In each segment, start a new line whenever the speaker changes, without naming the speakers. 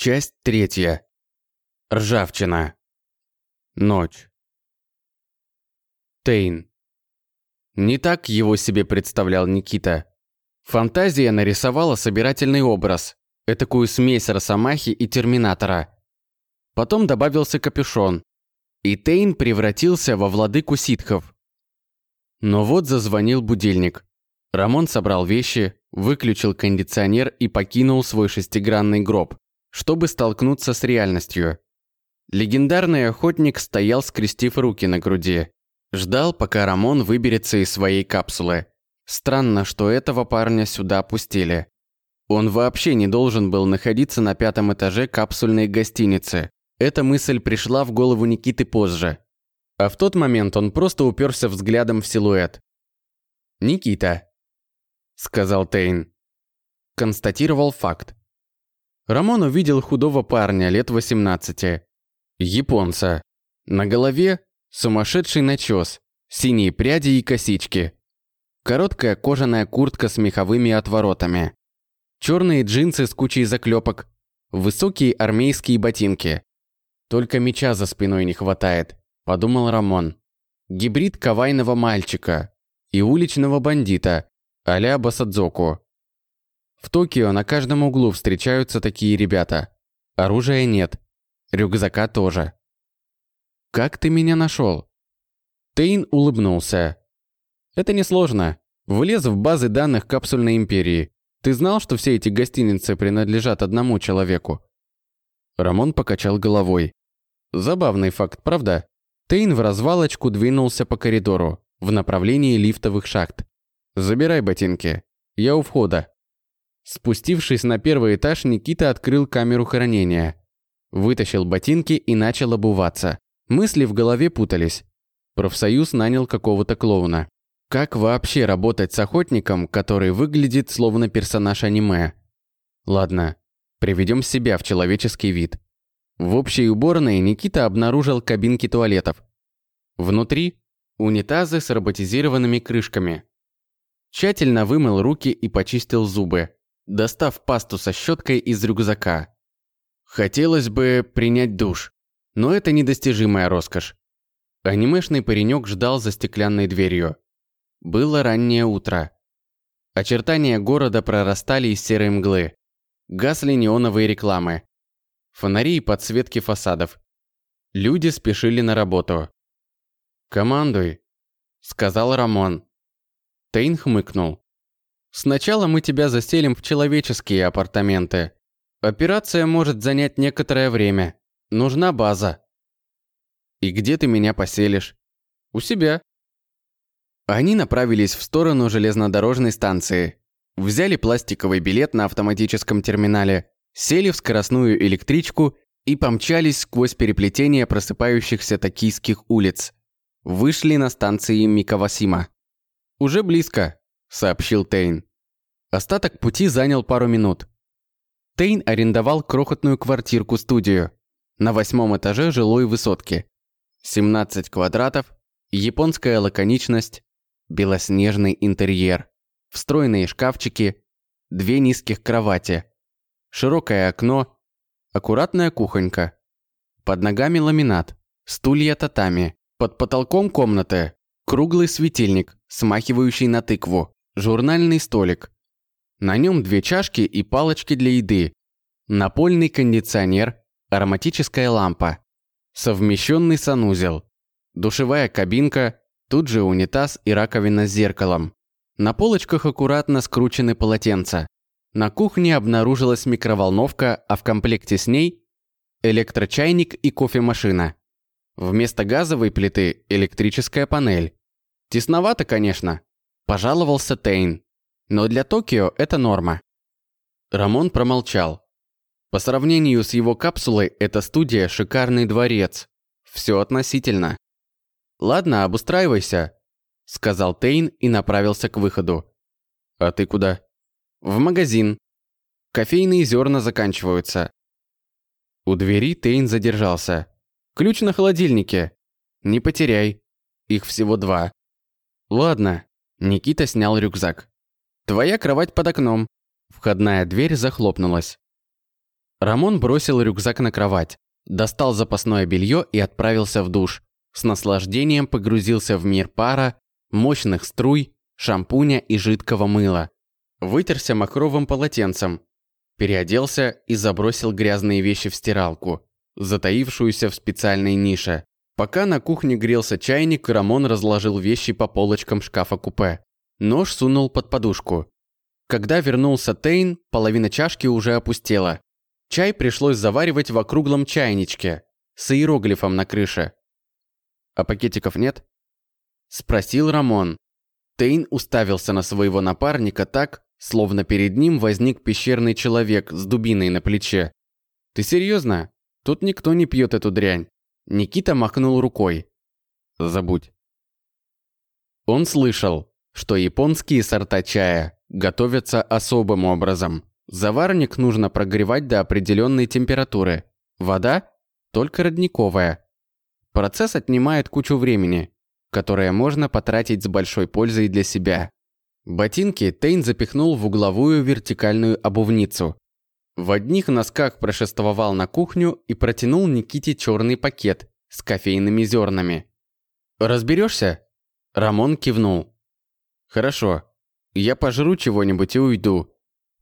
Часть третья. Ржавчина. Ночь. Тейн. Не так его себе представлял Никита. Фантазия нарисовала собирательный образ, этакую смесь Росомахи и Терминатора. Потом добавился капюшон, и Тейн превратился во владыку ситхов. Но вот зазвонил будильник. Рамон собрал вещи, выключил кондиционер и покинул свой шестигранный гроб, чтобы столкнуться с реальностью. Легендарный охотник стоял, скрестив руки на груди. Ждал, пока Рамон выберется из своей капсулы. Странно, что этого парня сюда опустили. Он вообще не должен был находиться на пятом этаже капсульной гостиницы. Эта мысль пришла в голову Никиты позже. А в тот момент он просто уперся взглядом в силуэт. «Никита», — сказал Тейн. Констатировал факт. Рамон увидел худого парня лет 18. Японца. На голове сумасшедший начес, синие пряди и косички. Короткая кожаная куртка с меховыми отворотами. Черные джинсы с кучей заклепок. Высокие армейские ботинки. Только меча за спиной не хватает, подумал Рамон. Гибрид кавайного мальчика и уличного бандита, а-ля Басадзоку. В Токио на каждом углу встречаются такие ребята. Оружия нет. Рюкзака тоже. «Как ты меня нашел?» Тейн улыбнулся. «Это несложно. Влез в базы данных капсульной империи. Ты знал, что все эти гостиницы принадлежат одному человеку?» Рамон покачал головой. Забавный факт, правда? Тейн в развалочку двинулся по коридору, в направлении лифтовых шахт. «Забирай ботинки. Я у входа». Спустившись на первый этаж, Никита открыл камеру хранения. Вытащил ботинки и начал обуваться. Мысли в голове путались. Профсоюз нанял какого-то клоуна. Как вообще работать с охотником, который выглядит словно персонаж аниме? Ладно, приведем себя в человеческий вид. В общей уборной Никита обнаружил кабинки туалетов. Внутри – унитазы с роботизированными крышками. Тщательно вымыл руки и почистил зубы, достав пасту со щеткой из рюкзака. Хотелось бы принять душ, но это недостижимая роскошь. Анимешный паренек ждал за стеклянной дверью. Было раннее утро. Очертания города прорастали из серой мглы. Гасли неоновые рекламы фонари и подсветки фасадов. Люди спешили на работу. «Командуй», — сказал Рамон. Тейн хмыкнул. «Сначала мы тебя заселим в человеческие апартаменты. Операция может занять некоторое время. Нужна база». «И где ты меня поселишь?» «У себя». Они направились в сторону железнодорожной станции. Взяли пластиковый билет на автоматическом терминале сели в скоростную электричку и помчались сквозь переплетение просыпающихся токийских улиц. Вышли на станции Микавасима. «Уже близко», – сообщил Тейн. Остаток пути занял пару минут. Тейн арендовал крохотную квартирку-студию на восьмом этаже жилой высотки. 17 квадратов, японская лаконичность, белоснежный интерьер, встроенные шкафчики, две низких кровати, Широкое окно, аккуратная кухонька. Под ногами ламинат, стулья татами. Под потолком комнаты круглый светильник, смахивающий на тыкву, журнальный столик. На нем две чашки и палочки для еды. Напольный кондиционер, ароматическая лампа. Совмещенный санузел. Душевая кабинка, тут же унитаз и раковина с зеркалом. На полочках аккуратно скручены полотенца. На кухне обнаружилась микроволновка, а в комплекте с ней электрочайник и кофемашина. Вместо газовой плиты электрическая панель. Тесновато, конечно, пожаловался Тейн. Но для Токио это норма. Рамон промолчал. По сравнению с его капсулой, эта студия шикарный дворец. Все относительно. Ладно, обустраивайся, сказал Тейн и направился к выходу. А ты куда? В магазин. Кофейные зерна заканчиваются. У двери Тейн задержался. Ключ на холодильнике. Не потеряй. Их всего два. Ладно. Никита снял рюкзак. Твоя кровать под окном. Входная дверь захлопнулась. Рамон бросил рюкзак на кровать, достал запасное белье и отправился в душ. С наслаждением погрузился в мир пара, мощных струй, шампуня и жидкого мыла. Вытерся махровым полотенцем, переоделся и забросил грязные вещи в стиралку, затаившуюся в специальной нише. Пока на кухне грелся чайник, Рамон разложил вещи по полочкам шкафа-купе. Нож сунул под подушку. Когда вернулся Тейн, половина чашки уже опустела. Чай пришлось заваривать в округлом чайничке с иероглифом на крыше. «А пакетиков нет?» Спросил Рамон. Тейн уставился на своего напарника так, словно перед ним возник пещерный человек с дубиной на плече. «Ты серьезно? Тут никто не пьет эту дрянь». Никита махнул рукой. «Забудь». Он слышал, что японские сорта чая готовятся особым образом. Заварник нужно прогревать до определенной температуры. Вода только родниковая. Процесс отнимает кучу времени, которое можно потратить с большой пользой для себя. Ботинки Тейн запихнул в угловую вертикальную обувницу. В одних носках прошествовал на кухню и протянул Никите черный пакет с кофейными зернами. «Разберешься?» Рамон кивнул. «Хорошо. Я пожру чего-нибудь и уйду.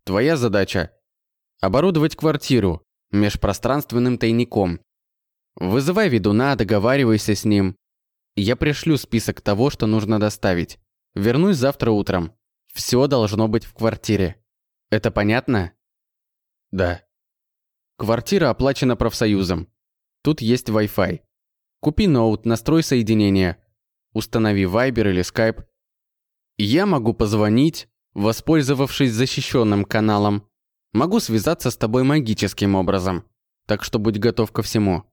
Твоя задача – оборудовать квартиру межпространственным тайником. Вызывай ведуна, договаривайся с ним. Я пришлю список того, что нужно доставить. Вернусь завтра утром. Все должно быть в квартире. Это понятно? Да. Квартира оплачена профсоюзом. Тут есть Wi-Fi. Купи ноут, настрой соединение. Установи Viber или Skype. Я могу позвонить, воспользовавшись защищенным каналом. Могу связаться с тобой магическим образом. Так что будь готов ко всему.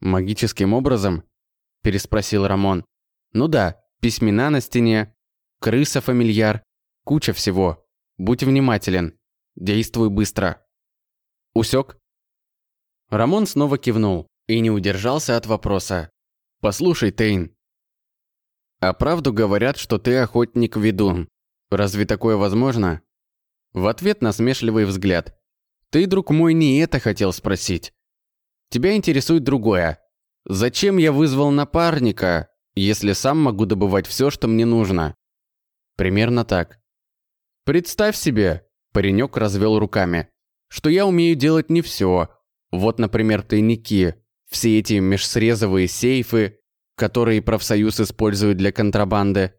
Магическим образом? Переспросил Рамон. Ну да, письмена на стене, крыса-фамильяр, куча всего. Будь внимателен. Действуй быстро. Усек? Рамон снова кивнул и не удержался от вопроса. «Послушай, Тейн, а правду говорят, что ты охотник-ведун. Разве такое возможно?» В ответ насмешливый взгляд. «Ты, друг мой, не это хотел спросить. Тебя интересует другое. Зачем я вызвал напарника, если сам могу добывать все, что мне нужно?» Примерно так. Представь себе, паренек развел руками, что я умею делать не все. Вот, например, тайники, все эти межсрезовые сейфы, которые профсоюз использует для контрабанды.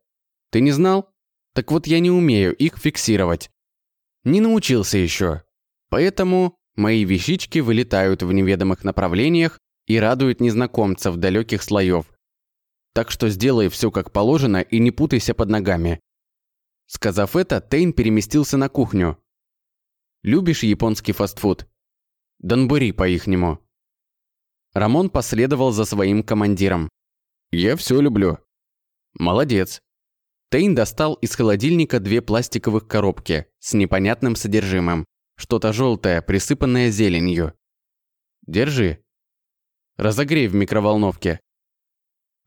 Ты не знал? Так вот я не умею их фиксировать. Не научился еще. Поэтому мои вещички вылетают в неведомых направлениях и радуют незнакомцев далеких слоев. Так что сделай все как положено и не путайся под ногами. Сказав это, Тейн переместился на кухню. «Любишь японский фастфуд?» «Донбури по-ихнему». Рамон последовал за своим командиром. «Я все люблю». «Молодец». Тейн достал из холодильника две пластиковых коробки с непонятным содержимым. Что-то желтое, присыпанное зеленью. «Держи». «Разогрей в микроволновке».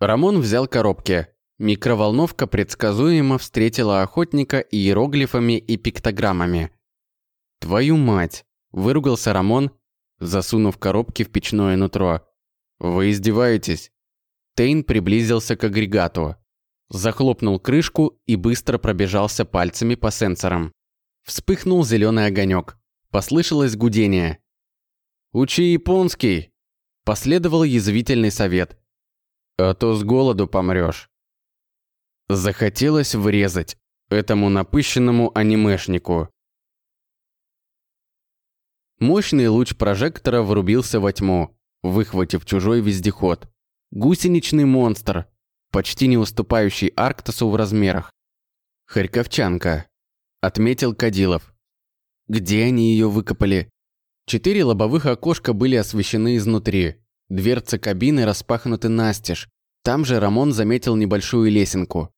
Рамон взял коробки, Микроволновка предсказуемо встретила охотника иероглифами и пиктограммами. «Твою мать!» – выругался Рамон, засунув коробки в печное нутро. «Вы издеваетесь?» Тейн приблизился к агрегату, захлопнул крышку и быстро пробежался пальцами по сенсорам. Вспыхнул зеленый огонек. Послышалось гудение. «Учи японский!» Последовал язвительный совет. «А то с голоду помрешь». Захотелось врезать этому напыщенному анимешнику. Мощный луч прожектора врубился во тьму, выхватив чужой вездеход. Гусеничный монстр, почти не уступающий Арктусу в размерах. «Харьковчанка», — отметил Кадилов. «Где они ее выкопали?» Четыре лобовых окошка были освещены изнутри. Дверцы кабины распахнуты настежь. Там же Рамон заметил небольшую лесенку.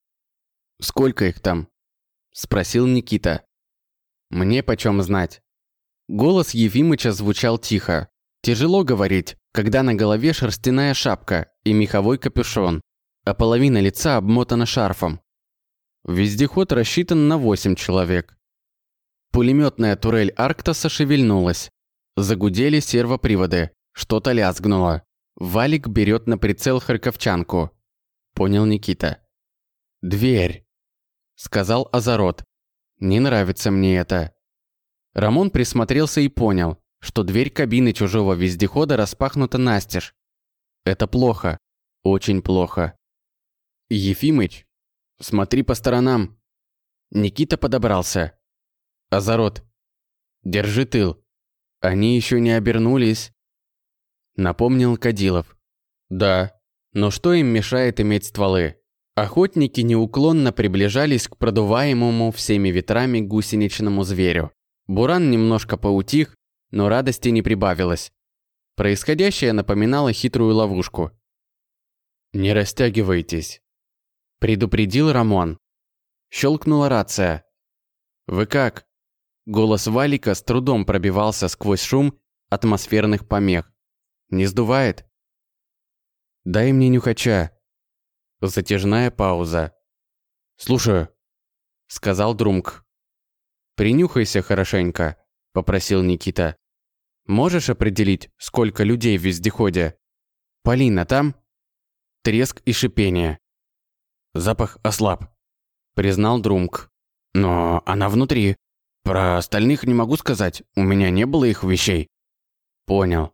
«Сколько их там?» – спросил Никита. «Мне почем знать?» Голос Ефимыча звучал тихо. Тяжело говорить, когда на голове шерстяная шапка и меховой капюшон, а половина лица обмотана шарфом. Вездеход рассчитан на восемь человек. Пулеметная турель Арктоса шевельнулась. Загудели сервоприводы. Что-то лязгнуло. Валик берет на прицел харьковчанку. Понял Никита. «Дверь», — сказал Азарот. «Не нравится мне это». Рамон присмотрелся и понял, что дверь кабины чужого вездехода распахнута настежь. Это плохо. Очень плохо. «Ефимыч, смотри по сторонам». Никита подобрался. «Азарот, держи тыл. Они еще не обернулись». Напомнил Кадилов. «Да, но что им мешает иметь стволы?» Охотники неуклонно приближались к продуваемому всеми ветрами гусеничному зверю. Буран немножко поутих, но радости не прибавилось. Происходящее напоминало хитрую ловушку. «Не растягивайтесь», – предупредил Рамон. Щелкнула рация. «Вы как?» Голос Валика с трудом пробивался сквозь шум атмосферных помех. «Не сдувает?» «Дай мне нюхача». Затяжная пауза. «Слушаю», – сказал Друмк. «Принюхайся хорошенько», – попросил Никита. «Можешь определить, сколько людей в вездеходе?» «Полина там?» Треск и шипение. «Запах ослаб», – признал Друмк. «Но она внутри. Про остальных не могу сказать, у меня не было их вещей». «Понял».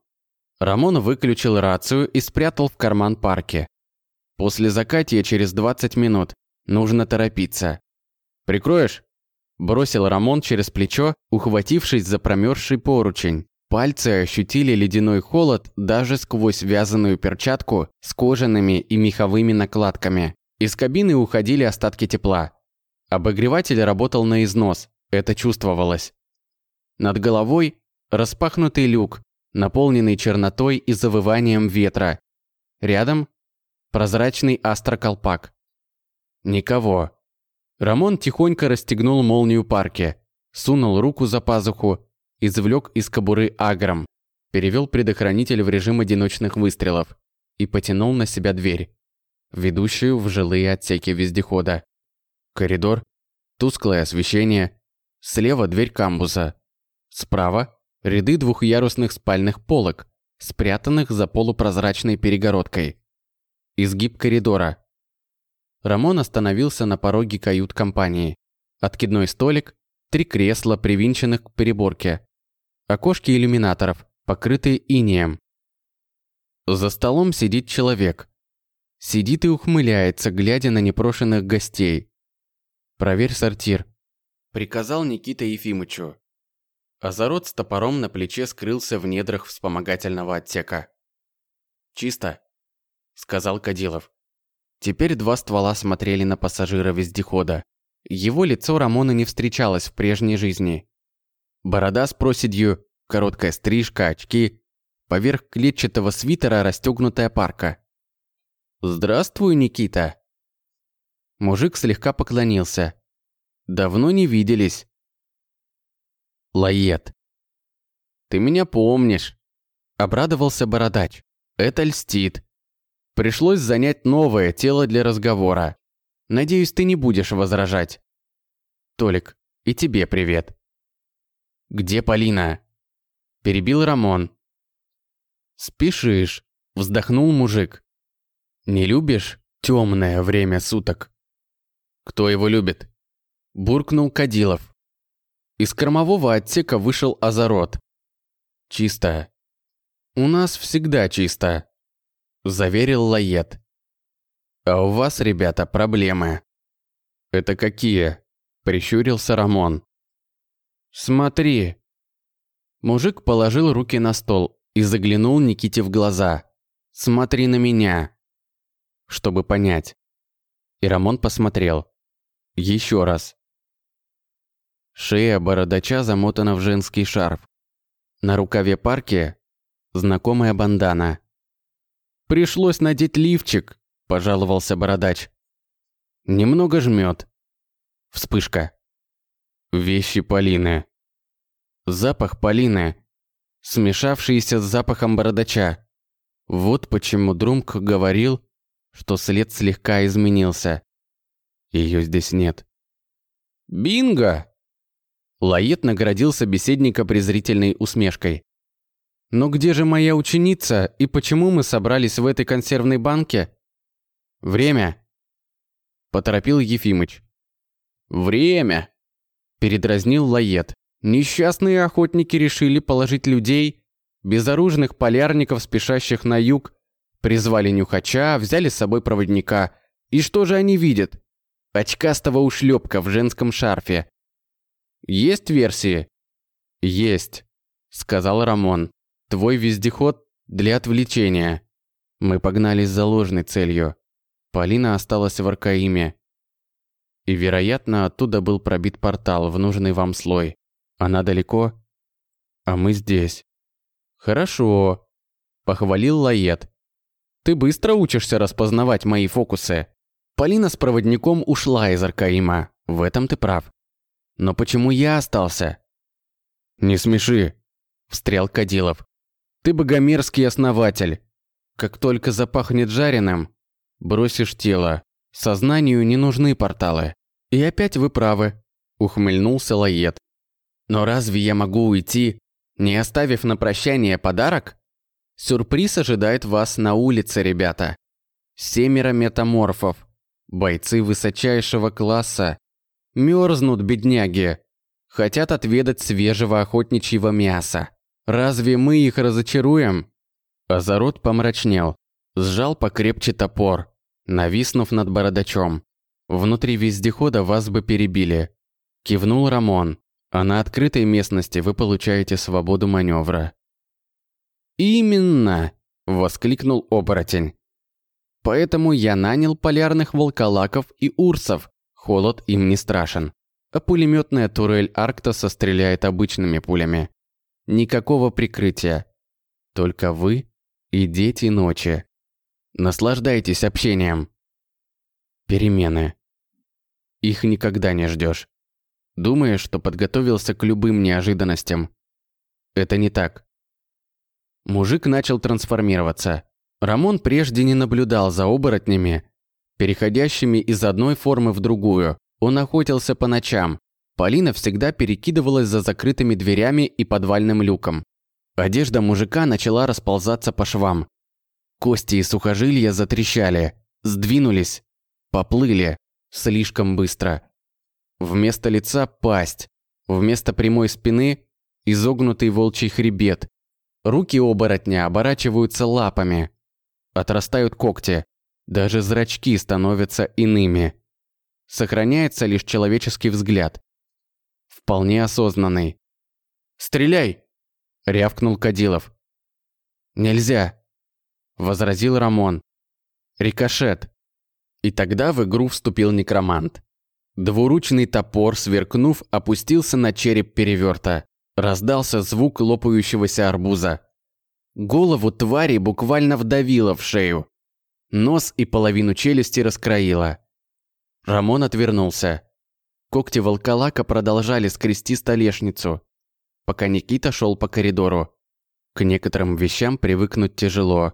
Рамон выключил рацию и спрятал в карман парки. «После закатия через 20 минут. Нужно торопиться». «Прикроешь?» Бросил Рамон через плечо, ухватившись за промерзший поручень. Пальцы ощутили ледяной холод даже сквозь вязаную перчатку с кожаными и меховыми накладками. Из кабины уходили остатки тепла. Обогреватель работал на износ, это чувствовалось. Над головой распахнутый люк, наполненный чернотой и завыванием ветра. Рядом прозрачный астроколпак. Никого. Рамон тихонько расстегнул молнию парки, сунул руку за пазуху извлек из кобуры агром, перевел предохранитель в режим одиночных выстрелов и потянул на себя дверь, ведущую в жилые отсеки вездехода. Коридор, тусклое освещение, слева дверь камбуса, справа ряды двухъярусных спальных полок, спрятанных за полупрозрачной перегородкой. Изгиб коридора. Рамон остановился на пороге кают-компании. Откидной столик, три кресла, привинченных к переборке, Окошки иллюминаторов, покрытые инеем. За столом сидит человек. Сидит и ухмыляется, глядя на непрошенных гостей. «Проверь сортир», – приказал Никита Ефимычу. Азарот с топором на плече скрылся в недрах вспомогательного отсека. «Чисто», – сказал Кадилов. Теперь два ствола смотрели на пассажира вездехода. Его лицо Рамона не встречалось в прежней жизни. Борода с проседью, короткая стрижка, очки. Поверх клетчатого свитера расстегнутая парка. «Здравствуй, Никита!» Мужик слегка поклонился. «Давно не виделись». «Лает». «Ты меня помнишь», – обрадовался бородач. «Это льстит. Пришлось занять новое тело для разговора. Надеюсь, ты не будешь возражать». «Толик, и тебе привет». «Где Полина?» Перебил Рамон. «Спешишь», – вздохнул мужик. «Не любишь темное время суток?» «Кто его любит?» – буркнул Кадилов. Из кормового отсека вышел Азарот. «Чисто. У нас всегда чисто», – заверил Лает. «А у вас, ребята, проблемы». «Это какие?» – прищурился Рамон. «Смотри!» Мужик положил руки на стол и заглянул Никите в глаза. «Смотри на меня!» Чтобы понять. И Рамон посмотрел. Еще раз. Шея бородача замотана в женский шарф. На рукаве парки знакомая бандана. «Пришлось надеть лифчик», – пожаловался бородач. «Немного жмет». Вспышка. Вещи Полины. Запах Полины, смешавшийся с запахом бородача. Вот почему Друмк говорил, что след слегка изменился. Ее здесь нет. «Бинго!» Лает наградил собеседника презрительной усмешкой. Но где же моя ученица и почему мы собрались в этой консервной банке? Время. Поторопил Ефимыч. Время. Передразнил Лает. Несчастные охотники решили положить людей, безоружных полярников, спешащих на юг, призвали нюхача, взяли с собой проводника. И что же они видят? Очкастого ушлепка в женском шарфе. Есть версии? Есть, сказал Рамон. Твой вездеход для отвлечения. Мы погнались за ложной целью. Полина осталась в Аркаиме. И, вероятно, оттуда был пробит портал в нужный вам слой. Она далеко, а мы здесь. Хорошо, похвалил Лает. Ты быстро учишься распознавать мои фокусы. Полина с проводником ушла из Аркаима. В этом ты прав. Но почему я остался? Не смеши, встрял Кадилов. Ты богомерзкий основатель. Как только запахнет жареным, бросишь тело. Сознанию не нужны порталы. И опять вы правы, ухмыльнулся Лает. Но разве я могу уйти, не оставив на прощание подарок? Сюрприз ожидает вас на улице, ребята. Семеро метаморфов, бойцы высочайшего класса. Мерзнут бедняги. Хотят отведать свежего охотничьего мяса. Разве мы их разочаруем? Азарот помрачнел, сжал покрепче топор, нависнув над бородачом. Внутри вездехода вас бы перебили. Кивнул Рамон. А на открытой местности вы получаете свободу маневра. «Именно!» – воскликнул оборотень. «Поэтому я нанял полярных волколаков и урсов. Холод им не страшен. А пулеметная турель Арктоса стреляет обычными пулями. Никакого прикрытия. Только вы и дети ночи. Наслаждайтесь общением. Перемены. Их никогда не ждешь. Думаешь, что подготовился к любым неожиданностям. Это не так. Мужик начал трансформироваться. Рамон прежде не наблюдал за оборотнями, переходящими из одной формы в другую. Он охотился по ночам, Полина всегда перекидывалась за закрытыми дверями и подвальным люком. Одежда мужика начала расползаться по швам. Кости и сухожилия затрещали, сдвинулись, поплыли слишком быстро. Вместо лица – пасть, вместо прямой спины – изогнутый волчий хребет. Руки оборотня оборачиваются лапами. Отрастают когти, даже зрачки становятся иными. Сохраняется лишь человеческий взгляд вполне осознанный. «Стреляй!» – рявкнул Кадилов. «Нельзя!» – возразил Рамон. «Рикошет!» И тогда в игру вступил некромант. Двуручный топор, сверкнув, опустился на череп переверта. Раздался звук лопающегося арбуза. Голову твари буквально вдавило в шею. Нос и половину челюсти раскроило. Рамон отвернулся. Когти волколака продолжали скрести столешницу, пока Никита шел по коридору. К некоторым вещам привыкнуть тяжело.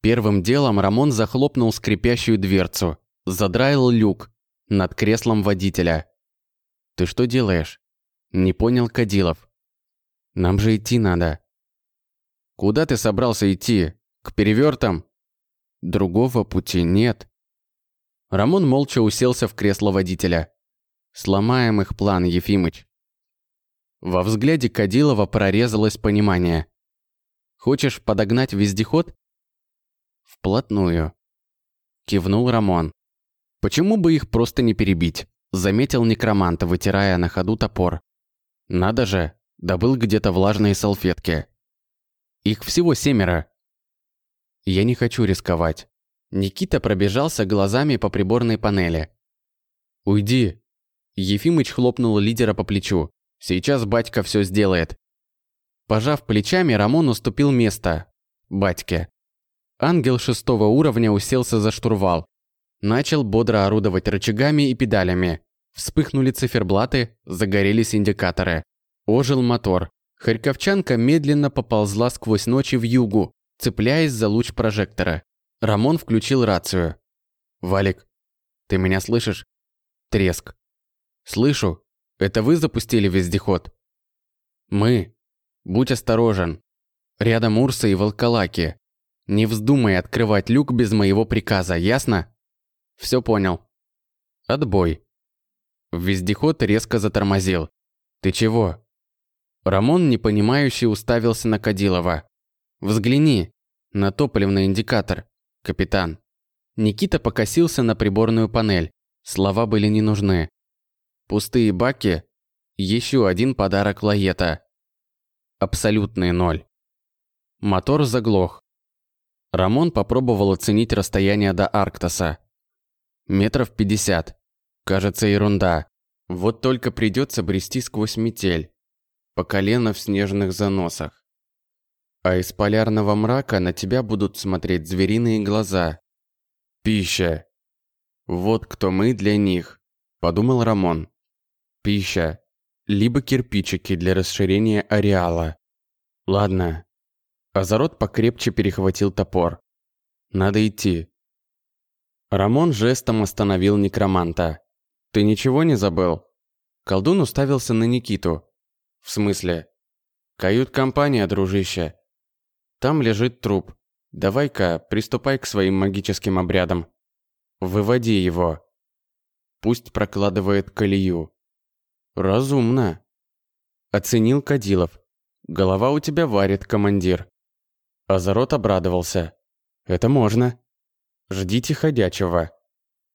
Первым делом Рамон захлопнул скрипящую дверцу, задраил люк над креслом водителя. «Ты что делаешь?» Не понял Кадилов. «Нам же идти надо». «Куда ты собрался идти? К перевертам?» «Другого пути нет». Рамон молча уселся в кресло водителя. Сломаем их план, Ефимыч. Во взгляде Кадилова прорезалось понимание. Хочешь подогнать вездеход? Вплотную. Кивнул Рамон. Почему бы их просто не перебить? Заметил некромант, вытирая на ходу топор. Надо же, добыл где-то влажные салфетки. Их всего семеро. Я не хочу рисковать. Никита пробежался глазами по приборной панели. «Уйди», Ефимыч хлопнул лидера по плечу. «Сейчас батька все сделает». Пожав плечами, Рамон уступил место. Батьке. Ангел шестого уровня уселся за штурвал. Начал бодро орудовать рычагами и педалями. Вспыхнули циферблаты, загорелись индикаторы. Ожил мотор. Харьковчанка медленно поползла сквозь ночи в югу, цепляясь за луч прожектора. Рамон включил рацию. «Валик, ты меня слышишь?» Треск. «Слышу. Это вы запустили вездеход?» «Мы. Будь осторожен». Рядом Урса и Волколаки. Не вздумай открывать люк без моего приказа, ясно? Все понял. Отбой. Вездеход резко затормозил. Ты чего? Рамон, непонимающе, уставился на Кадилова. Взгляни на топливный индикатор, капитан. Никита покосился на приборную панель. Слова были не нужны. Пустые баки – еще один подарок Лаета. Абсолютный ноль. Мотор заглох. Рамон попробовал оценить расстояние до Арктоса. Метров пятьдесят. Кажется, ерунда. Вот только придется брести сквозь метель. По колено в снежных заносах. А из полярного мрака на тебя будут смотреть звериные глаза. Пища. Вот кто мы для них, подумал Рамон. Пища. Либо кирпичики для расширения ареала. Ладно, Азарот покрепче перехватил топор. «Надо идти». Рамон жестом остановил некроманта. «Ты ничего не забыл?» Колдун уставился на Никиту. «В смысле?» «Кают-компания, дружище. Там лежит труп. Давай-ка, приступай к своим магическим обрядам. Выводи его. Пусть прокладывает колею». «Разумно», — оценил Кадилов. «Голова у тебя варит, командир». Азарот обрадовался. «Это можно. Ждите ходячего».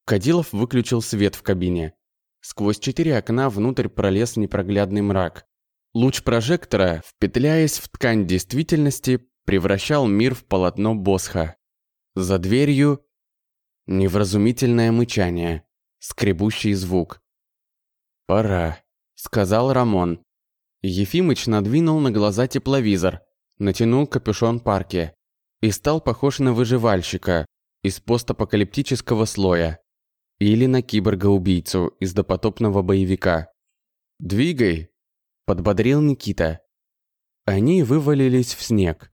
Кадилов выключил свет в кабине. Сквозь четыре окна внутрь пролез непроглядный мрак. Луч прожектора, впетляясь в ткань действительности, превращал мир в полотно Босха. За дверью невразумительное мычание, скребущий звук. «Пора», — сказал Рамон. Ефимыч надвинул на глаза тепловизор, натянул капюшон парки и стал похож на выживальщика из постапокалиптического слоя или на киборга-убийцу из допотопного боевика. «Двигай!» – подбодрил Никита. Они вывалились в снег.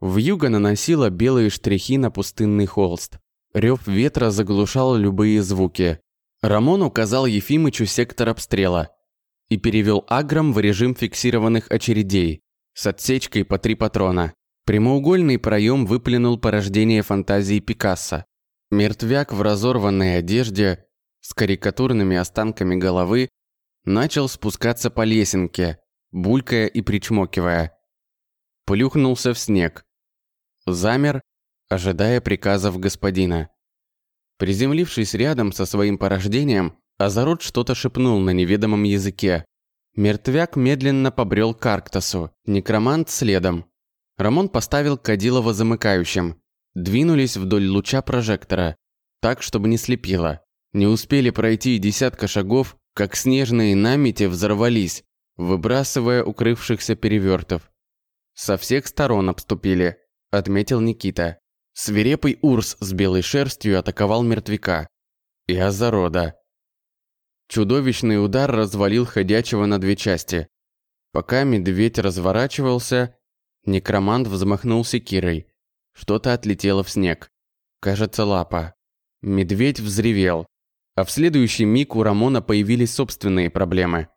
Вьюга наносила белые штрихи на пустынный холст. Рев ветра заглушал любые звуки. Рамон указал Ефимычу сектор обстрела и перевел Аграм в режим фиксированных очередей с отсечкой по три патрона. Прямоугольный проем выплюнул порождение фантазии Пикассо. Мертвяк в разорванной одежде с карикатурными останками головы начал спускаться по лесенке, булькая и причмокивая. Плюхнулся в снег. Замер, ожидая приказов господина. Приземлившись рядом со своим порождением, Азарот что-то шепнул на неведомом языке. Мертвяк медленно побрел к Арктасу, некромант следом. Рамон поставил Кадилова замыкающим. Двинулись вдоль луча прожектора, так, чтобы не слепило. Не успели пройти десятка шагов, как снежные намети взорвались, выбрасывая укрывшихся перевертов. «Со всех сторон обступили», — отметил Никита. Свирепый урс с белой шерстью атаковал мертвяка. И Азарода. Чудовищный удар развалил ходячего на две части. Пока медведь разворачивался, некромант взмахнул секирой. Что-то отлетело в снег. Кажется, лапа. Медведь взревел. А в следующий миг у Рамона появились собственные проблемы.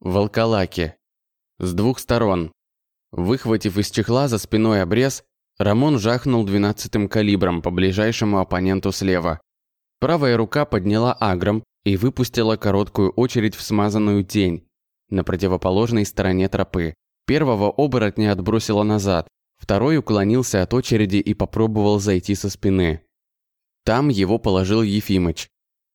Волколаки. С двух сторон. Выхватив из чехла за спиной обрез, Рамон жахнул двенадцатым калибром по ближайшему оппоненту слева. Правая рука подняла агром, и выпустила короткую очередь в смазанную тень на противоположной стороне тропы. Первого оборотня отбросило назад, второй уклонился от очереди и попробовал зайти со спины. Там его положил Ефимыч.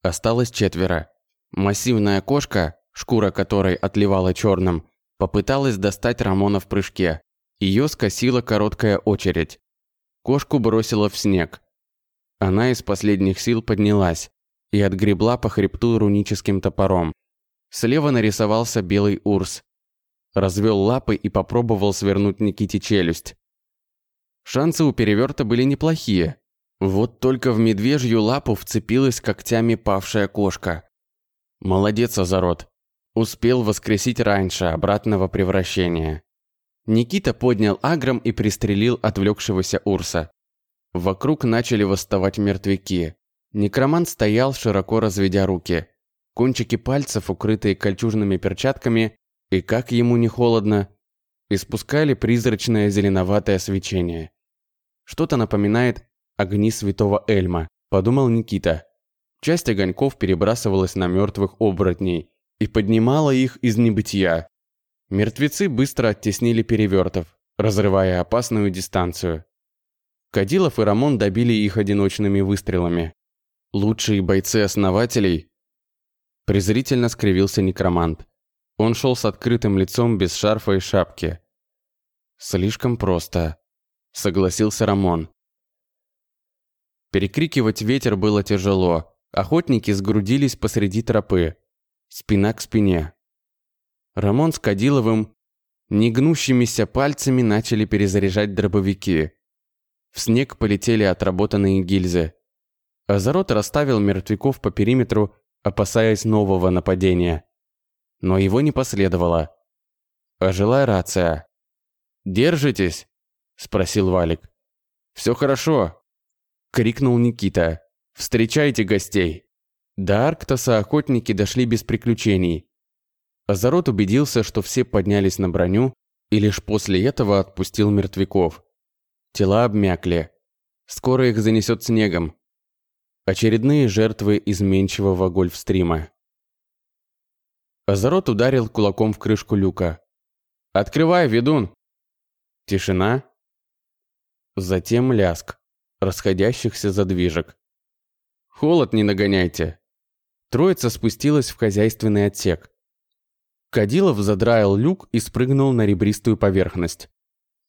Осталось четверо. Массивная кошка, шкура которой отливала черным, попыталась достать Рамона в прыжке. Ее скосила короткая очередь. Кошку бросила в снег. Она из последних сил поднялась и отгребла по хребту руническим топором. Слева нарисовался белый урс. Развел лапы и попробовал свернуть Никите челюсть. Шансы у переверта были неплохие. Вот только в медвежью лапу вцепилась когтями павшая кошка. Молодец, Азарот. Успел воскресить раньше обратного превращения. Никита поднял агром и пристрелил отвлекшегося урса. Вокруг начали восставать мертвяки. Некромант стоял, широко разведя руки. Кончики пальцев, укрытые кольчужными перчатками, и как ему не холодно. испускали призрачное зеленоватое свечение. Что-то напоминает огни святого Эльма, подумал Никита. Часть огоньков перебрасывалась на мертвых оборотней и поднимала их из небытия. Мертвецы быстро оттеснили перевертов, разрывая опасную дистанцию. Кадилов и Рамон добили их одиночными выстрелами. Лучшие бойцы основателей? Презрительно скривился некромант. Он шел с открытым лицом без шарфа и шапки. Слишком просто, согласился Рамон. Перекрикивать ветер было тяжело. Охотники сгрудились посреди тропы, спина к спине. Рамон с Кадиловым негнущимися пальцами начали перезаряжать дробовики. В снег полетели отработанные гильзы. Азарот расставил мертвяков по периметру, опасаясь нового нападения. Но его не последовало. Ожила рация. «Держитесь?» – спросил Валик. «Все хорошо», – крикнул Никита. «Встречайте гостей!» До Арктоса охотники дошли без приключений. Азарот убедился, что все поднялись на броню, и лишь после этого отпустил мертвяков. Тела обмякли. Скоро их занесет снегом. Очередные жертвы изменчивого гольфстрима. Азарот ударил кулаком в крышку люка. «Открывай, ведун!» Тишина. Затем ляск расходящихся задвижек. «Холод не нагоняйте!» Троица спустилась в хозяйственный отсек. Кадилов задраил люк и спрыгнул на ребристую поверхность.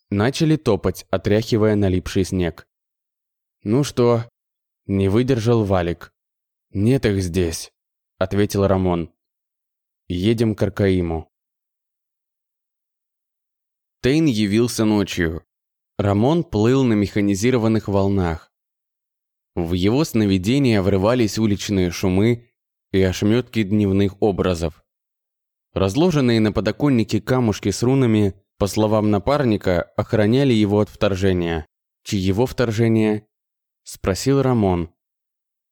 Начали топать, отряхивая налипший снег. «Ну что?» – не выдержал Валик. «Нет их здесь», – ответил Рамон. «Едем к Аркаиму». Тейн явился ночью. Рамон плыл на механизированных волнах. В его сновидения врывались уличные шумы и ошметки дневных образов. Разложенные на подоконнике камушки с рунами – по словам напарника, охраняли его от вторжения. Чьего вторжения? Спросил Рамон.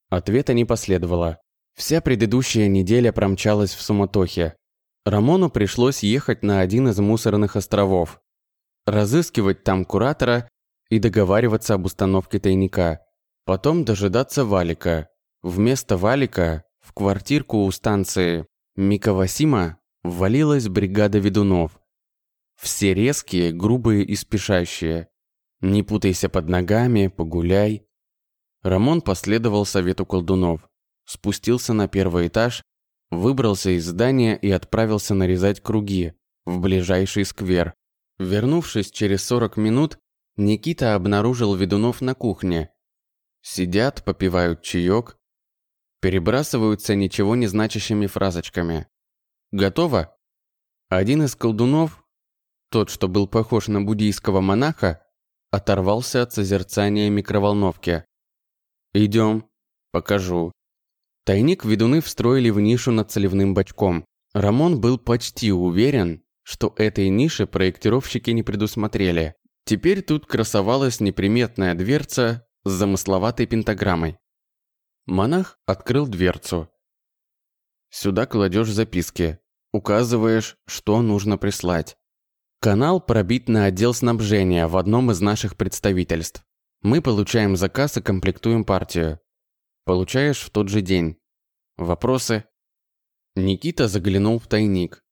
Ответа не последовало. Вся предыдущая неделя промчалась в суматохе. Рамону пришлось ехать на один из мусорных островов. Разыскивать там куратора и договариваться об установке тайника. Потом дожидаться Валика. Вместо Валика в квартирку у станции Микавасима ввалилась бригада ведунов – все резкие, грубые и спешащие. Не путайся под ногами, погуляй. Рамон последовал совету колдунов. Спустился на первый этаж, выбрался из здания и отправился нарезать круги в ближайший сквер. Вернувшись через 40 минут, Никита обнаружил ведунов на кухне. Сидят, попивают чаек, перебрасываются ничего не значащими фразочками. «Готово?» Один из колдунов, тот, что был похож на буддийского монаха, оторвался от созерцания микроволновки. «Идем, покажу». Тайник ведуны встроили в нишу над целевным бачком. Рамон был почти уверен, что этой ниши проектировщики не предусмотрели. Теперь тут красовалась неприметная дверца с замысловатой пентаграммой. Монах открыл дверцу. Сюда кладешь записки, указываешь, что нужно прислать. Канал пробит на отдел снабжения в одном из наших представительств. Мы получаем заказ и комплектуем партию. Получаешь в тот же день. Вопросы? Никита заглянул в тайник.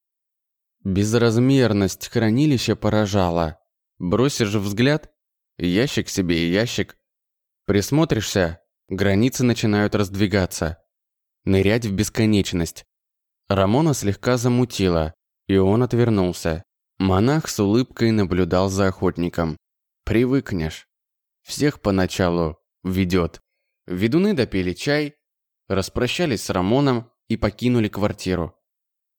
Безразмерность хранилища поражала. Бросишь взгляд, ящик себе и ящик. Присмотришься, границы начинают раздвигаться. Нырять в бесконечность. Рамона слегка замутило, и он отвернулся. Монах с улыбкой наблюдал за охотником. «Привыкнешь. Всех поначалу ведет». Ведуны допили чай, распрощались с Рамоном и покинули квартиру.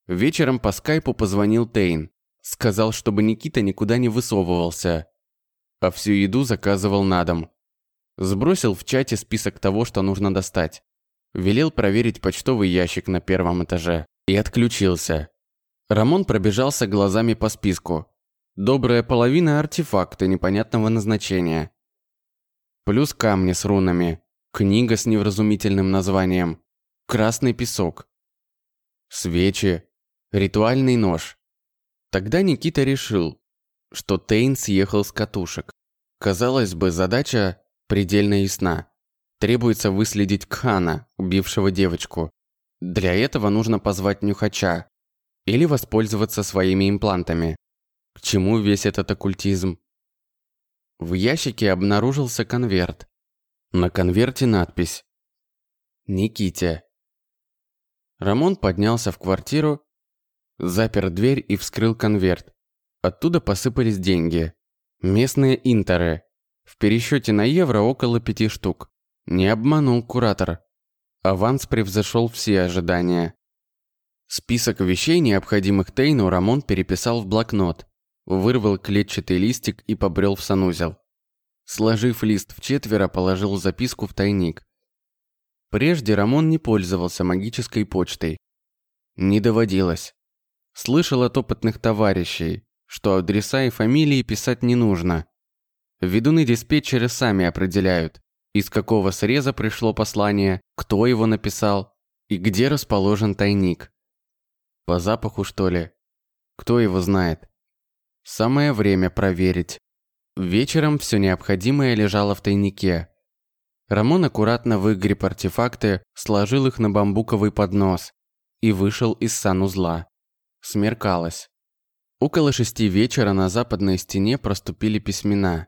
Вечером по скайпу позвонил Тейн. Сказал, чтобы Никита никуда не высовывался, а всю еду заказывал на дом. Сбросил в чате список того, что нужно достать. Велел проверить почтовый ящик на первом этаже. И отключился. Рамон пробежался глазами по списку. Добрая половина артефакта непонятного назначения. Плюс камни с рунами. Книга с невразумительным названием. Красный песок. Свечи. Ритуальный нож. Тогда Никита решил, что Тейн съехал с катушек. Казалось бы, задача предельно ясна. Требуется выследить Кхана, убившего девочку. Для этого нужно позвать нюхача или воспользоваться своими имплантами. К чему весь этот оккультизм? В ящике обнаружился конверт. На конверте надпись «Никите». Рамон поднялся в квартиру, запер дверь и вскрыл конверт. Оттуда посыпались деньги. Местные интеры. В пересчете на евро около пяти штук. Не обманул куратор. Аванс превзошел все ожидания. Список вещей, необходимых Тейну, Рамон переписал в блокнот, вырвал клетчатый листик и побрел в санузел. Сложив лист в четверо, положил записку в тайник. Прежде Рамон не пользовался магической почтой. Не доводилось. Слышал от опытных товарищей, что адреса и фамилии писать не нужно. Ведуны-диспетчеры сами определяют, из какого среза пришло послание, кто его написал и где расположен тайник. По запаху, что ли? Кто его знает? Самое время проверить. Вечером все необходимое лежало в тайнике. Рамон аккуратно выгреб артефакты, сложил их на бамбуковый поднос и вышел из санузла. Смеркалось. Около шести вечера на западной стене проступили письмена.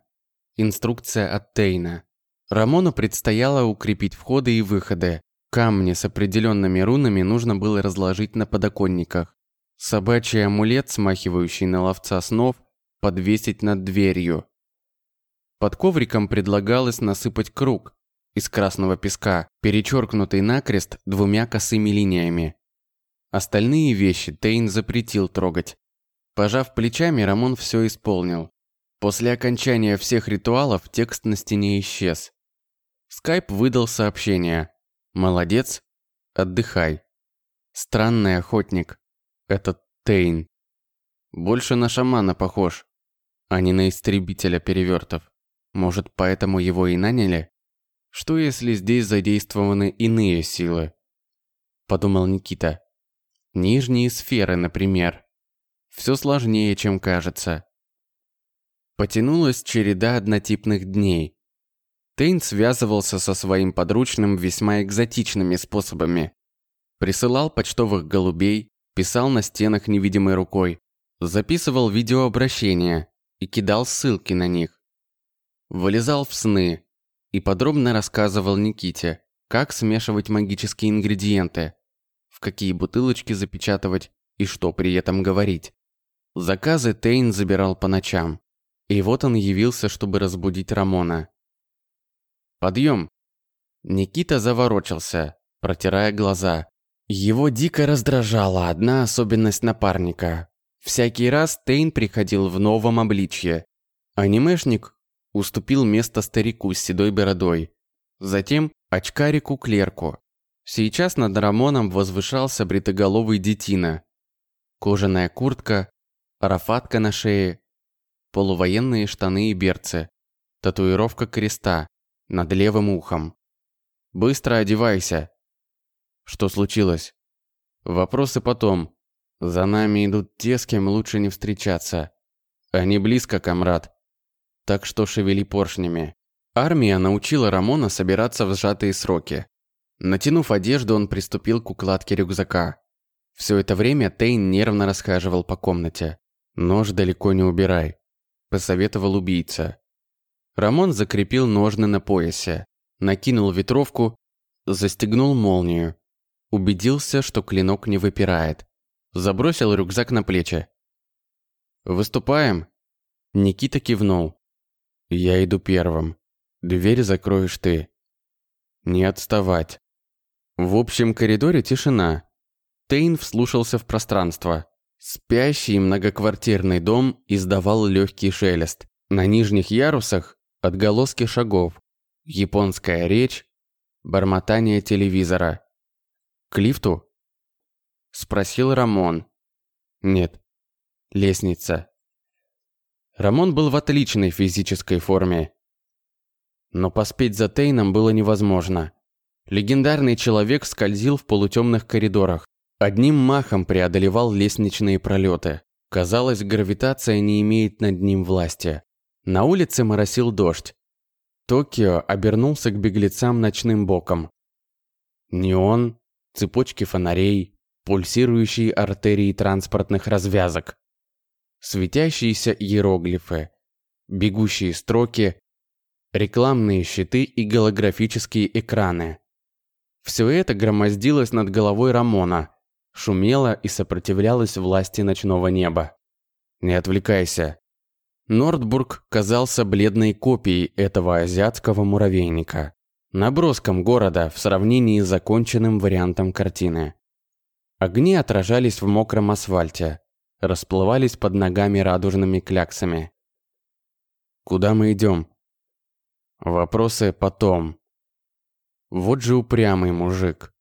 Инструкция от Тейна. Рамону предстояло укрепить входы и выходы. Камни с определенными рунами нужно было разложить на подоконниках. Собачий амулет, смахивающий на ловца снов, подвесить над дверью. Под ковриком предлагалось насыпать круг из красного песка, перечеркнутый накрест двумя косыми линиями. Остальные вещи Тейн запретил трогать. Пожав плечами, Рамон все исполнил. После окончания всех ритуалов текст на стене исчез. Скайп выдал сообщение. «Молодец, отдыхай». Странный охотник. Этот Тейн. Больше на шамана похож, а не на истребителя перевертов. Может, поэтому его и наняли? Что если здесь задействованы иные силы? Подумал Никита. Нижние сферы, например. Все сложнее, чем кажется. Потянулась череда однотипных дней. Тейн связывался со своим подручным весьма экзотичными способами. Присылал почтовых голубей, писал на стенах невидимой рукой, записывал видеообращения и кидал ссылки на них. Вылезал в сны и подробно рассказывал Никите, как смешивать магические ингредиенты, в какие бутылочки запечатывать и что при этом говорить. Заказы Тейн забирал по ночам. И вот он явился, чтобы разбудить Рамона. Подъем!» Никита заворочился, протирая глаза. Его дико раздражала одна особенность напарника. Всякий раз Тейн приходил в новом обличье. Анимешник уступил место старику с седой бородой. Затем очкарику-клерку. Сейчас над Рамоном возвышался бритоголовый детина. Кожаная куртка, арафатка на шее, полувоенные штаны и берцы, татуировка креста, над левым ухом. «Быстро одевайся!» «Что случилось?» «Вопросы потом. За нами идут те, с кем лучше не встречаться. Они близко, комрад. Так что шевели поршнями». Армия научила Рамона собираться в сжатые сроки. Натянув одежду, он приступил к укладке рюкзака. Все это время Тейн нервно расхаживал по комнате. «Нож далеко не убирай», – посоветовал убийца. Рамон закрепил ножны на поясе, накинул ветровку, застегнул молнию. Убедился, что клинок не выпирает. Забросил рюкзак на плечи. «Выступаем?» Никита кивнул. «Я иду первым. Дверь закроешь ты. Не отставать». В общем коридоре тишина. Тейн вслушался в пространство. Спящий многоквартирный дом издавал легкий шелест. На нижних ярусах Отголоски шагов. Японская речь. Бормотание телевизора. «К лифту?» Спросил Рамон. «Нет. Лестница». Рамон был в отличной физической форме. Но поспеть за Тейном было невозможно. Легендарный человек скользил в полутемных коридорах. Одним махом преодолевал лестничные пролеты. Казалось, гравитация не имеет над ним власти. На улице моросил дождь. Токио обернулся к беглецам ночным боком. Неон, цепочки фонарей, пульсирующие артерии транспортных развязок, светящиеся иероглифы, бегущие строки, рекламные щиты и голографические экраны. Все это громоздилось над головой Рамона, шумело и сопротивлялось власти ночного неба. «Не отвлекайся». Нордбург казался бледной копией этого азиатского муравейника, наброском города в сравнении с законченным вариантом картины. Огни отражались в мокром асфальте, расплывались под ногами радужными кляксами. «Куда мы идем?» Вопросы потом. Вот же упрямый мужик.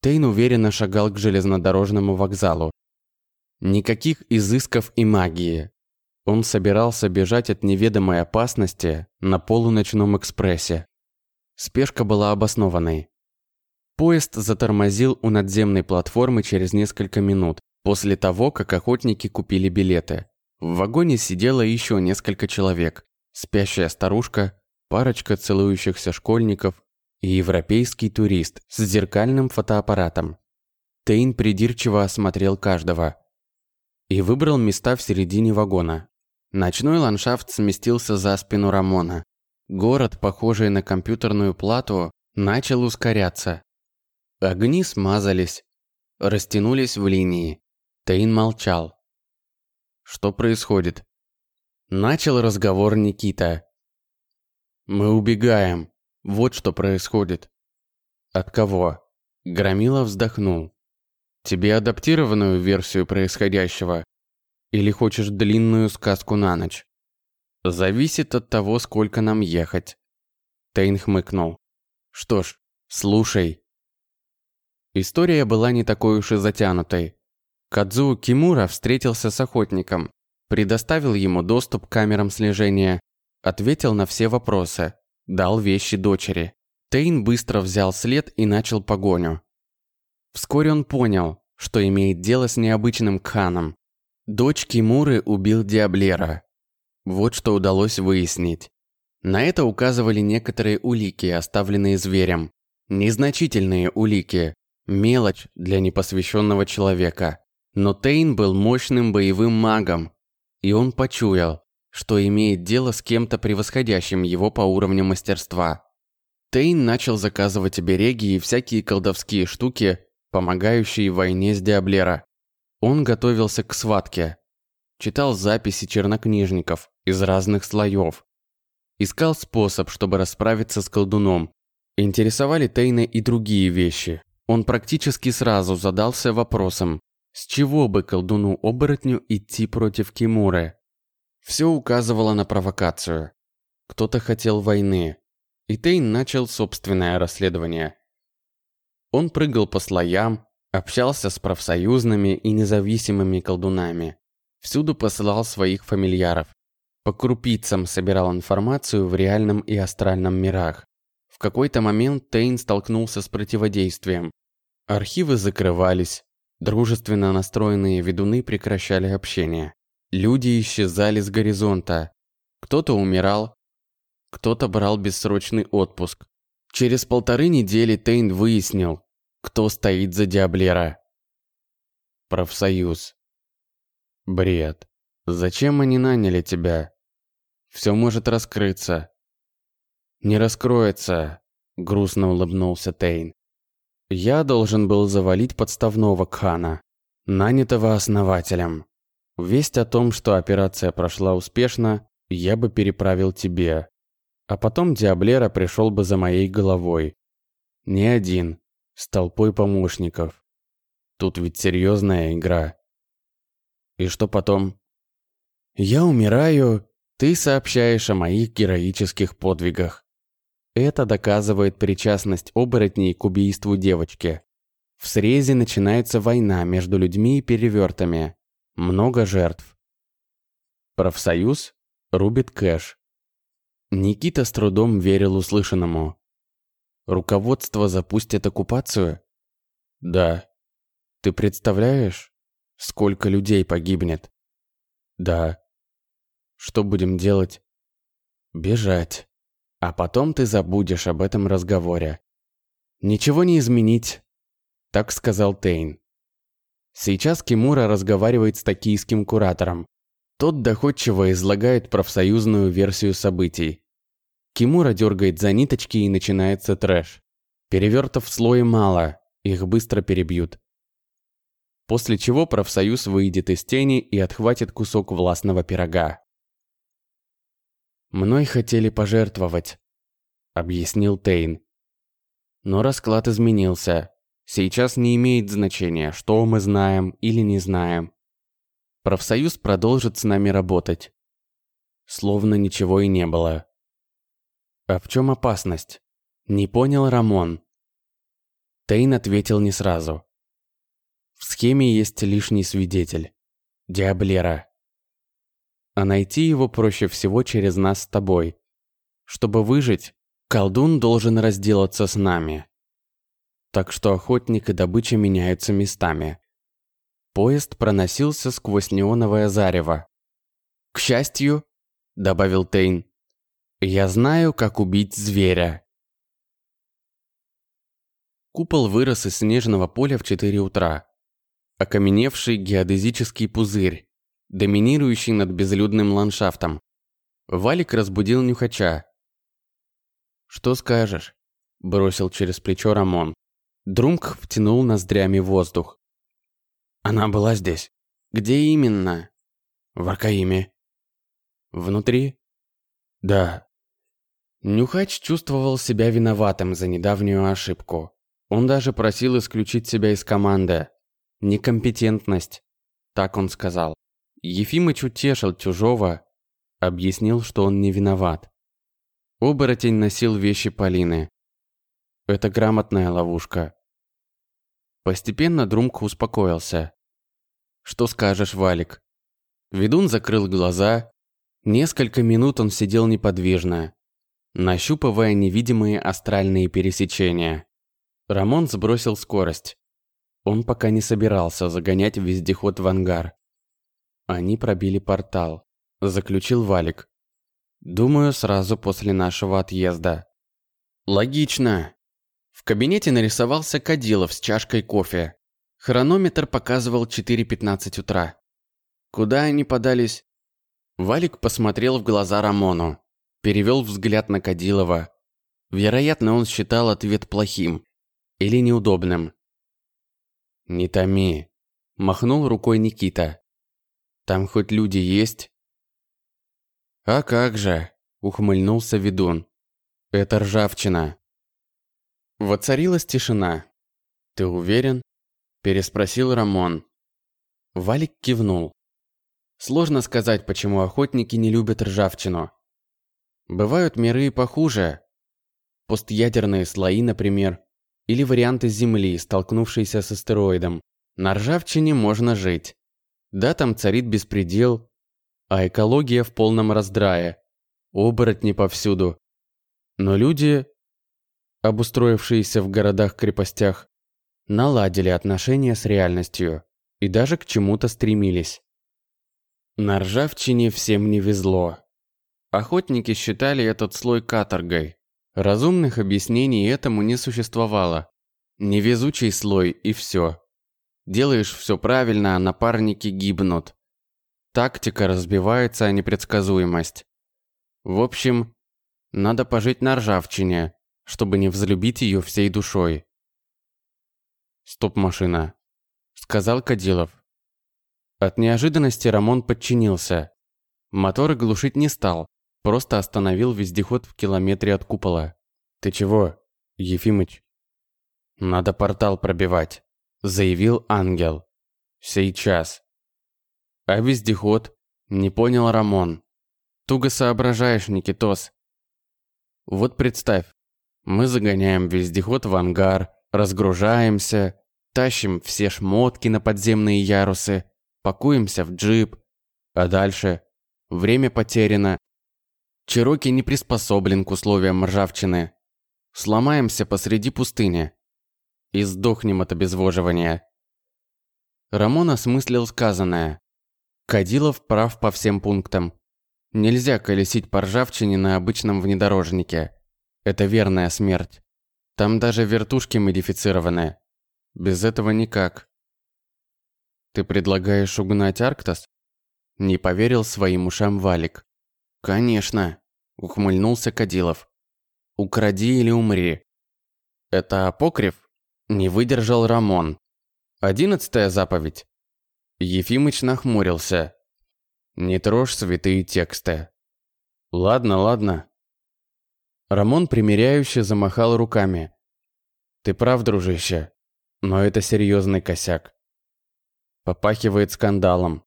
Тейн уверенно шагал к железнодорожному вокзалу. Никаких изысков и магии. Он собирался бежать от неведомой опасности на полуночном экспрессе. Спешка была обоснованной. Поезд затормозил у надземной платформы через несколько минут, после того, как охотники купили билеты. В вагоне сидело еще несколько человек. Спящая старушка, парочка целующихся школьников и европейский турист с зеркальным фотоаппаратом. Тейн придирчиво осмотрел каждого и выбрал места в середине вагона. Ночной ландшафт сместился за спину Рамона. Город, похожий на компьютерную плату, начал ускоряться. Огни смазались, растянулись в линии. Тейн молчал. Что происходит? Начал разговор Никита. Мы убегаем. Вот что происходит. От кого? Громила вздохнул. Тебе адаптированную версию происходящего? Или хочешь длинную сказку на ночь? Зависит от того, сколько нам ехать. Тейн хмыкнул. Что ж, слушай. История была не такой уж и затянутой. Кадзу Кимура встретился с охотником, предоставил ему доступ к камерам слежения, ответил на все вопросы, дал вещи дочери. Тейн быстро взял след и начал погоню. Вскоре он понял, что имеет дело с необычным Кханом. Дочь Кимуры убил Диаблера. Вот что удалось выяснить. На это указывали некоторые улики, оставленные зверем. Незначительные улики, Мелочь для непосвященного человека. Но Тейн был мощным боевым магом, и он почуял, что имеет дело с кем-то превосходящим его по уровню мастерства. Тейн начал заказывать обереги и всякие колдовские штуки, помогающие в войне с Диаблера. Он готовился к схватке, читал записи чернокнижников из разных слоев, искал способ, чтобы расправиться с колдуном. Интересовали Тейна и другие вещи. Он практически сразу задался вопросом, с чего бы колдуну-оборотню идти против Кимуры? Все указывало на провокацию. Кто-то хотел войны, и Тейн начал собственное расследование. Он прыгал по слоям, общался с профсоюзными и независимыми колдунами. Всюду посылал своих фамильяров. По крупицам собирал информацию в реальном и астральном мирах. В какой-то момент Тейн столкнулся с противодействием. Архивы закрывались, дружественно настроенные ведуны прекращали общение. Люди исчезали с горизонта. Кто-то умирал, кто-то брал бессрочный отпуск. Через полторы недели Тейн выяснил, кто стоит за Диаблера. Профсоюз. Бред. Зачем они наняли тебя? Все может раскрыться. Не раскроется, грустно улыбнулся Тейн. Я должен был завалить подставного Кхана, нанятого основателем. Весть о том, что операция прошла успешно, я бы переправил тебе. А потом Диаблера пришел бы за моей головой. Не один, с толпой помощников. Тут ведь серьезная игра. И что потом? Я умираю, ты сообщаешь о моих героических подвигах. Это доказывает причастность оборотней к убийству девочки. В срезе начинается война между людьми и перевертами. Много жертв. Профсоюз рубит кэш. Никита с трудом верил услышанному. Руководство запустит оккупацию? Да. Ты представляешь? Сколько людей погибнет? Да. Что будем делать? Бежать. А потом ты забудешь об этом разговоре. Ничего не изменить, так сказал Тейн. Сейчас Кимура разговаривает с токийским куратором. Тот доходчиво излагает профсоюзную версию событий. Кимура дергает за ниточки и начинается трэш. Перевертов в слое мало, их быстро перебьют. После чего профсоюз выйдет из тени и отхватит кусок властного пирога. «Мной хотели пожертвовать», — объяснил Тейн. Но расклад изменился. Сейчас не имеет значения, что мы знаем или не знаем. Профсоюз продолжит с нами работать. Словно ничего и не было. А в чем опасность? Не понял Рамон. Тейн ответил не сразу. В схеме есть лишний свидетель. Диаблера. А найти его проще всего через нас с тобой. Чтобы выжить, колдун должен разделаться с нами. Так что охотник и добыча меняются местами. Поезд проносился сквозь неоновое зарево. «К счастью», — добавил Тейн, — «я знаю, как убить зверя». Купол вырос из снежного поля в 4 утра. Окаменевший геодезический пузырь, доминирующий над безлюдным ландшафтом. Валик разбудил нюхача. «Что скажешь?» – бросил через плечо Рамон. Друмк втянул ноздрями воздух. «Она была здесь?» «Где именно?» «В Аркаиме». «Внутри?» «Да». Нюхач чувствовал себя виноватым за недавнюю ошибку. Он даже просил исключить себя из команды. Некомпетентность. Так он сказал. Ефимыч утешил чужого, объяснил, что он не виноват. Оборотень носил вещи Полины. Это грамотная ловушка. Постепенно Друмка успокоился. «Что скажешь, Валик?» Ведун закрыл глаза. Несколько минут он сидел неподвижно, нащупывая невидимые астральные пересечения. Рамон сбросил скорость. Он пока не собирался загонять вездеход в ангар. Они пробили портал. Заключил Валик. Думаю, сразу после нашего отъезда. Логично. В кабинете нарисовался Кадилов с чашкой кофе. Хронометр показывал 4.15 утра. Куда они подались? Валик посмотрел в глаза Рамону. Перевел взгляд на Кадилова. Вероятно, он считал ответ плохим. Или неудобным. «Не томи», – махнул рукой Никита. «Там хоть люди есть?» «А как же», – ухмыльнулся ведун. «Это ржавчина». Воцарилась тишина. «Ты уверен?» – переспросил Рамон. Валик кивнул. Сложно сказать, почему охотники не любят ржавчину. Бывают миры и похуже. Постъядерные слои, например, или варианты Земли, столкнувшиеся с астероидом. На ржавчине можно жить. Да, там царит беспредел, а экология в полном раздрае. Оборотни повсюду. Но люди, обустроившиеся в городах-крепостях, наладили отношения с реальностью и даже к чему-то стремились. На ржавчине всем не везло. Охотники считали этот слой каторгой, Разумных объяснений этому не существовало. Невезучий слой и все. Делаешь все правильно, а напарники гибнут. Тактика разбивается о непредсказуемость. В общем, надо пожить на ржавчине, чтобы не взлюбить ее всей душой. «Стоп, машина», — сказал Кадилов. От неожиданности Рамон подчинился. Мотор глушить не стал, Просто остановил вездеход в километре от купола. «Ты чего, Ефимыч?» «Надо портал пробивать», — заявил ангел. «Сейчас». «А вездеход?» — не понял Рамон. «Туго соображаешь, Никитос». «Вот представь, мы загоняем вездеход в ангар, разгружаемся, тащим все шмотки на подземные ярусы, пакуемся в джип, а дальше время потеряно, Чироки не приспособлен к условиям ржавчины. Сломаемся посреди пустыни. И сдохнем от обезвоживания. Рамон осмыслил сказанное. Кадилов прав по всем пунктам. Нельзя колесить по ржавчине на обычном внедорожнике. Это верная смерть. Там даже вертушки модифицированы. Без этого никак. Ты предлагаешь угнать Арктас? Не поверил своим ушам Валик. Конечно, ухмыльнулся Кадилов. Укради или умри. Это апокриф? Не выдержал Рамон. Одиннадцатая заповедь. Ефимыч нахмурился. Не трожь святые тексты. Ладно, ладно. Рамон примиряюще замахал руками. Ты прав, дружище. Но это серьезный косяк. Попахивает скандалом.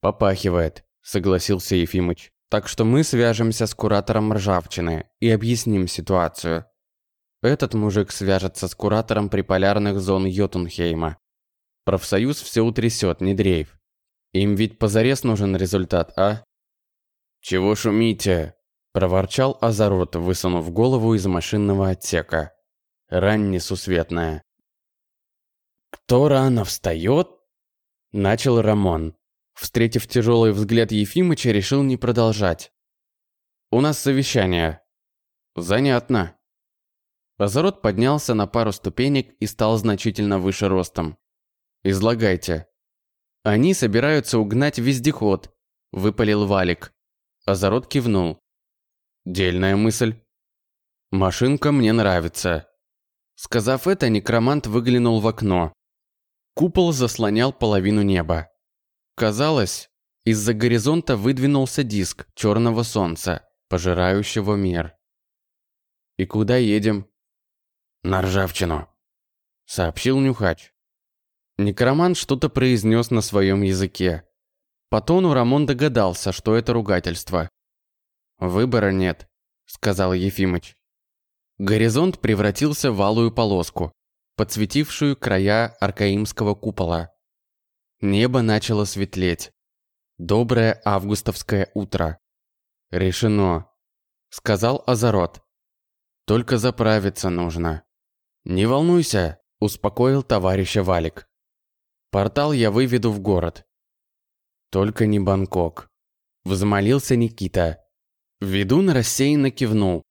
Попахивает, согласился Ефимыч. Так что мы свяжемся с куратором ржавчины и объясним ситуацию. Этот мужик свяжется с куратором приполярных зон Йотунхейма. Профсоюз все утрясет, не дрейф. Им ведь позарез нужен результат, а? Чего шумите? Проворчал Азарот, высунув голову из машинного отсека. Рань несусветная. «Кто рано встает?» Начал Рамон. Встретив тяжелый взгляд Ефимыча, решил не продолжать. «У нас совещание». «Занятно». Азарот поднялся на пару ступенек и стал значительно выше ростом. «Излагайте». «Они собираются угнать вездеход», – выпалил Валик. Азарот кивнул. «Дельная мысль». «Машинка мне нравится». Сказав это, некромант выглянул в окно. Купол заслонял половину неба. Казалось, из-за горизонта выдвинулся диск черного солнца, пожирающего мир. «И куда едем?» «На ржавчину», — сообщил Нюхач. Некромант что-то произнес на своем языке. По тону Рамон догадался, что это ругательство. «Выбора нет», — сказал Ефимыч. Горизонт превратился в алую полоску, подсветившую края аркаимского купола. Небо начало светлеть. Доброе августовское утро. «Решено», — сказал Азарот. «Только заправиться нужно». «Не волнуйся», — успокоил товарища Валик. Портал я выведу в город. Только не Бангкок. Взмолился Никита. Ведун рассеянно кивнул.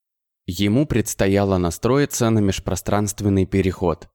Ему предстояло настроиться на межпространственный переход.